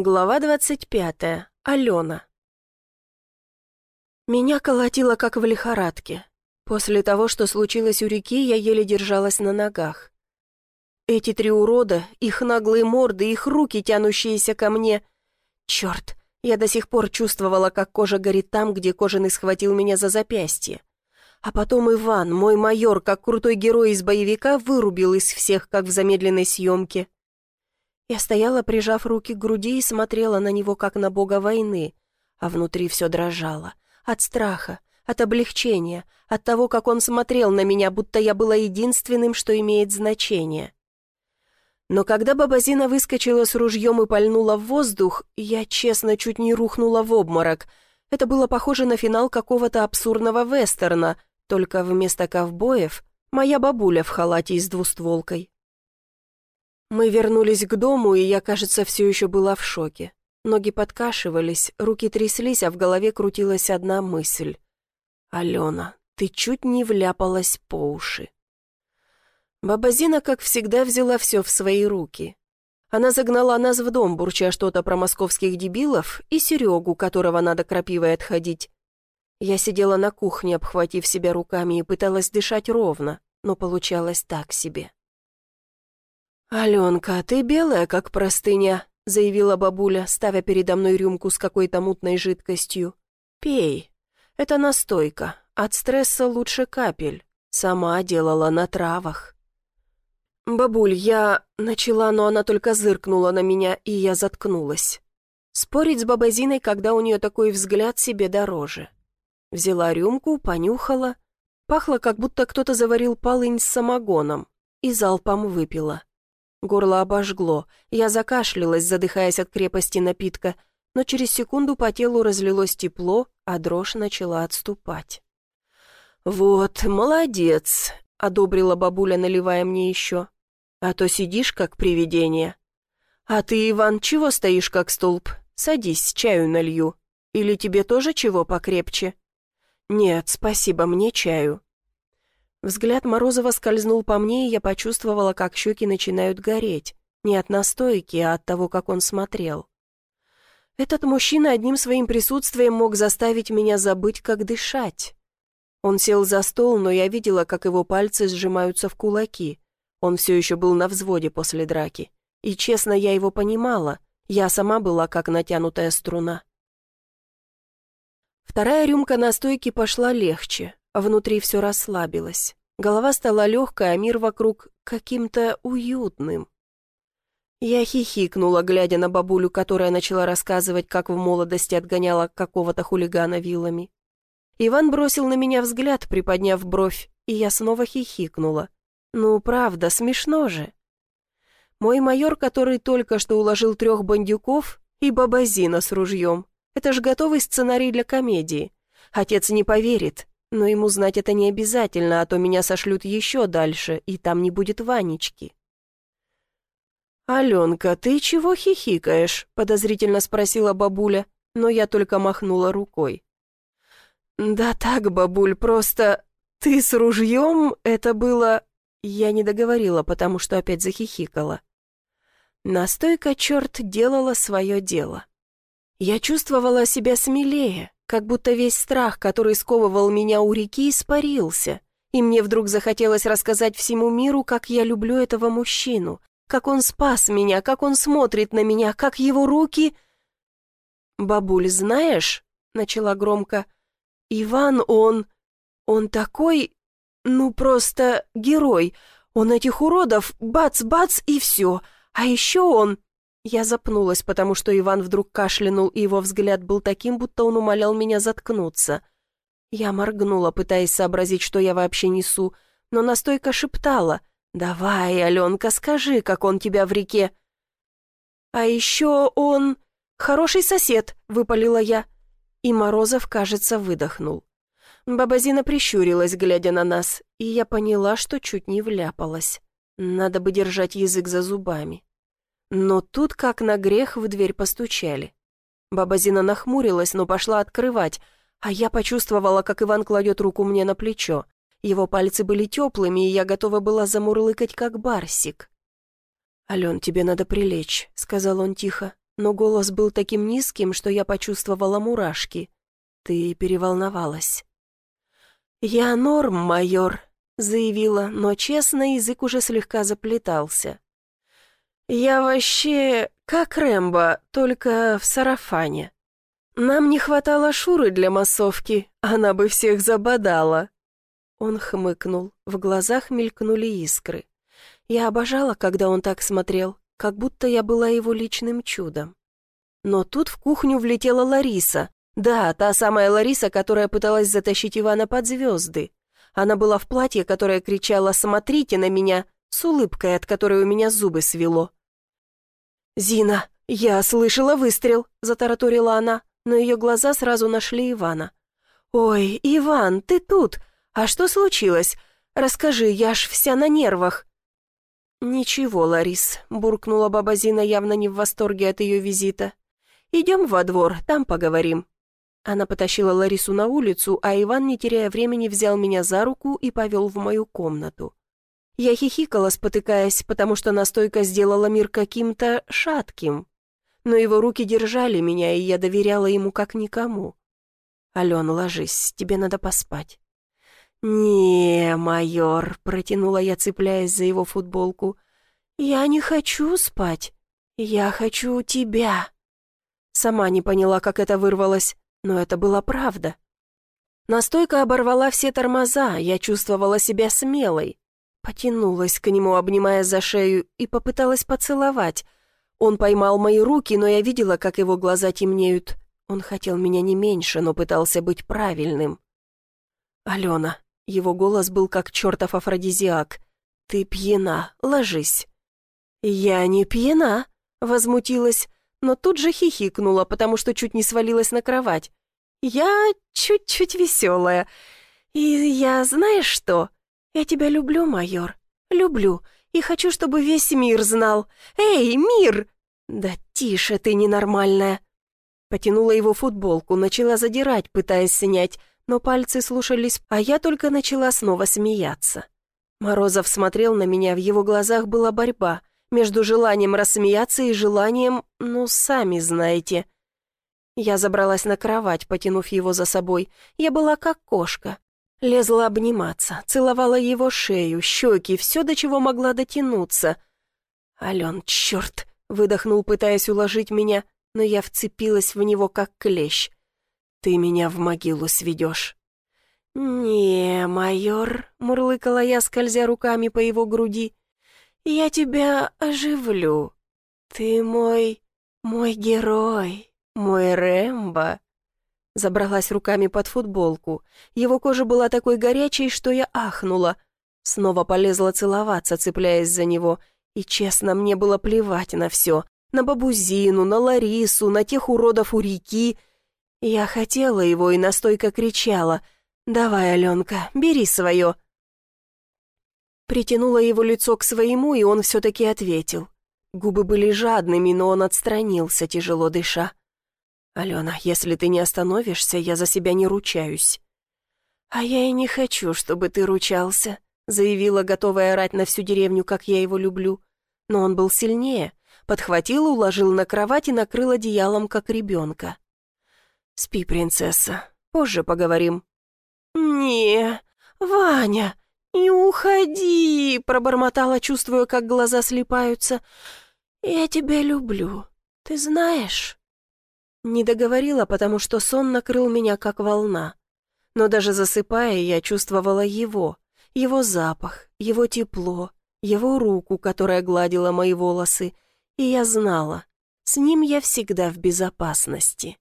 Глава двадцать пятая. Алена. Меня колотило, как в лихорадке. После того, что случилось у реки, я еле держалась на ногах. Эти три урода, их наглые морды, их руки, тянущиеся ко мне. Черт, я до сих пор чувствовала, как кожа горит там, где кожаный схватил меня за запястье. А потом Иван, мой майор, как крутой герой из боевика, вырубил из всех, как в замедленной съемке. Я стояла, прижав руки к груди и смотрела на него, как на бога войны, а внутри все дрожало. От страха, от облегчения, от того, как он смотрел на меня, будто я была единственным, что имеет значение. Но когда Бабазина выскочила с ружьем и пальнула в воздух, я, честно, чуть не рухнула в обморок. Это было похоже на финал какого-то абсурдного вестерна, только вместо ковбоев моя бабуля в халате и с двустволкой. Мы вернулись к дому, и я, кажется, все еще была в шоке. Ноги подкашивались, руки тряслись, а в голове крутилась одна мысль. «Алена, ты чуть не вляпалась по уши». Баба Зина, как всегда, взяла все в свои руки. Она загнала нас в дом, бурча что-то про московских дебилов и Серегу, которого надо крапивой отходить. Я сидела на кухне, обхватив себя руками, и пыталась дышать ровно, но получалось так себе. «Аленка, ты белая, как простыня», — заявила бабуля, ставя передо мной рюмку с какой-то мутной жидкостью. «Пей. Это настойка. От стресса лучше капель. Сама делала на травах». «Бабуль, я...» — начала, но она только зыркнула на меня, и я заткнулась. Спорить с бабой Зиной, когда у нее такой взгляд, себе дороже. Взяла рюмку, понюхала. Пахло, как будто кто-то заварил полынь с самогоном, и залпом выпила. Горло обожгло, я закашлялась, задыхаясь от крепости напитка, но через секунду по телу разлилось тепло, а дрожь начала отступать. «Вот, молодец», — одобрила бабуля, наливая мне еще. «А то сидишь, как привидение». «А ты, Иван, чего стоишь, как столб? Садись, чаю налью. Или тебе тоже чего покрепче?» «Нет, спасибо, мне чаю». Взгляд Морозова скользнул по мне, и я почувствовала, как щеки начинают гореть. Не от настойки, а от того, как он смотрел. Этот мужчина одним своим присутствием мог заставить меня забыть, как дышать. Он сел за стол, но я видела, как его пальцы сжимаются в кулаки. Он все еще был на взводе после драки. И, честно, я его понимала. Я сама была как натянутая струна. Вторая рюмка настойки пошла легче, Внутри все расслабилось. Голова стала легкой, а мир вокруг каким-то уютным. Я хихикнула, глядя на бабулю, которая начала рассказывать, как в молодости отгоняла какого-то хулигана вилами. Иван бросил на меня взгляд, приподняв бровь, и я снова хихикнула. Ну, правда, смешно же. Мой майор, который только что уложил трех бандюков, и бабазина с ружьем. Это ж готовый сценарий для комедии. Отец не поверит, но ему знать это не обязательно, а то меня сошлют еще дальше, и там не будет Ванечки. «Аленка, ты чего хихикаешь?» — подозрительно спросила бабуля, но я только махнула рукой. «Да так, бабуль, просто... Ты с ружьем? Это было...» Я не договорила, потому что опять захихикала. Настойка, черт, делала свое дело. Я чувствовала себя смелее, как будто весь страх, который сковывал меня у реки, испарился, и мне вдруг захотелось рассказать всему миру, как я люблю этого мужчину, как он спас меня, как он смотрит на меня, как его руки... «Бабуль, знаешь...» — начала громко. «Иван, он... он такой... ну, просто герой. Он этих уродов бац-бац и все. А еще он...» Я запнулась, потому что Иван вдруг кашлянул, и его взгляд был таким, будто он умолял меня заткнуться. Я моргнула, пытаясь сообразить, что я вообще несу, но настойка шептала «Давай, Аленка, скажи, как он тебя в реке». «А еще он... хороший сосед», — выпалила я. И Морозов, кажется, выдохнул. Бабазина прищурилась, глядя на нас, и я поняла, что чуть не вляпалась. Надо бы держать язык за зубами. Но тут, как на грех, в дверь постучали. Баба Зина нахмурилась, но пошла открывать, а я почувствовала, как Иван кладет руку мне на плечо. Его пальцы были теплыми, и я готова была замурлыкать, как барсик. «Ален, тебе надо прилечь», — сказал он тихо. но голос был таким низким, что я почувствовала мурашки. «Ты переволновалась». «Я норм, майор», — заявила, но, честно, язык уже слегка заплетался. «Я вообще как Рэмбо, только в сарафане. Нам не хватало Шуры для массовки, она бы всех забодала». Он хмыкнул, в глазах мелькнули искры. Я обожала, когда он так смотрел, как будто я была его личным чудом. Но тут в кухню влетела Лариса. Да, та самая Лариса, которая пыталась затащить Ивана под звезды. Она была в платье, которое кричало «Смотрите на меня!» с улыбкой, от которой у меня зубы свело. «Зина, я слышала выстрел!» — затараторила она, но ее глаза сразу нашли Ивана. «Ой, Иван, ты тут! А что случилось? Расскажи, я ж вся на нервах!» «Ничего, Ларис», — буркнула баба Зина, явно не в восторге от ее визита. «Идем во двор, там поговорим». Она потащила Ларису на улицу, а Иван, не теряя времени, взял меня за руку и повел в мою комнату. Я хихикала, спотыкаясь, потому что настойка сделала мир каким-то шатким. Но его руки держали меня, и я доверяла ему как никому. «Ален, ложись, тебе надо поспать». «Не, майор», — протянула я, цепляясь за его футболку. «Я не хочу спать. Я хочу тебя». Сама не поняла, как это вырвалось но это была правда. Настойка оборвала все тормоза, я чувствовала себя смелой. Потянулась к нему, обнимая за шею, и попыталась поцеловать. Он поймал мои руки, но я видела, как его глаза темнеют. Он хотел меня не меньше, но пытался быть правильным. «Алена», его голос был как чертов афродизиак, «ты пьяна, ложись». «Я не пьяна», — возмутилась но тут же хихикнула, потому что чуть не свалилась на кровать. «Я чуть-чуть веселая. И я знаешь что? Я тебя люблю, майор. Люблю. И хочу, чтобы весь мир знал. Эй, мир!» «Да тише ты, ненормальная!» Потянула его футболку, начала задирать, пытаясь снять, но пальцы слушались, а я только начала снова смеяться. Морозов смотрел на меня, в его глазах была борьба между желанием рассмеяться и желанием, ну, сами знаете. Я забралась на кровать, потянув его за собой. Я была как кошка. Лезла обниматься, целовала его шею, щеки, все, до чего могла дотянуться. «Ален, черт!» — выдохнул, пытаясь уложить меня, но я вцепилась в него, как клещ. «Ты меня в могилу сведешь». «Не, майор», — мурлыкала я, скользя руками по его груди, я тебя оживлю. Ты мой... мой герой, мой Рэмбо». Забралась руками под футболку. Его кожа была такой горячей, что я ахнула. Снова полезла целоваться, цепляясь за него. И, честно, мне было плевать на все. На бабузину, на Ларису, на тех уродов у реки. Я хотела его и настойко кричала. «Давай, Аленка, бери свое». Притянула его лицо к своему, и он все-таки ответил. Губы были жадными, но он отстранился, тяжело дыша. «Алена, если ты не остановишься, я за себя не ручаюсь». «А я и не хочу, чтобы ты ручался», заявила, готовая орать на всю деревню, как я его люблю. Но он был сильнее. Подхватил, уложил на кровать и накрыл одеялом, как ребенка. «Спи, принцесса. Позже поговорим». «Не, Ваня, «Не уходи!» — пробормотала, чувствуя, как глаза слипаются. «Я тебя люблю, ты знаешь?» Не договорила, потому что сон накрыл меня, как волна. Но даже засыпая, я чувствовала его, его запах, его тепло, его руку, которая гладила мои волосы, и я знала, с ним я всегда в безопасности.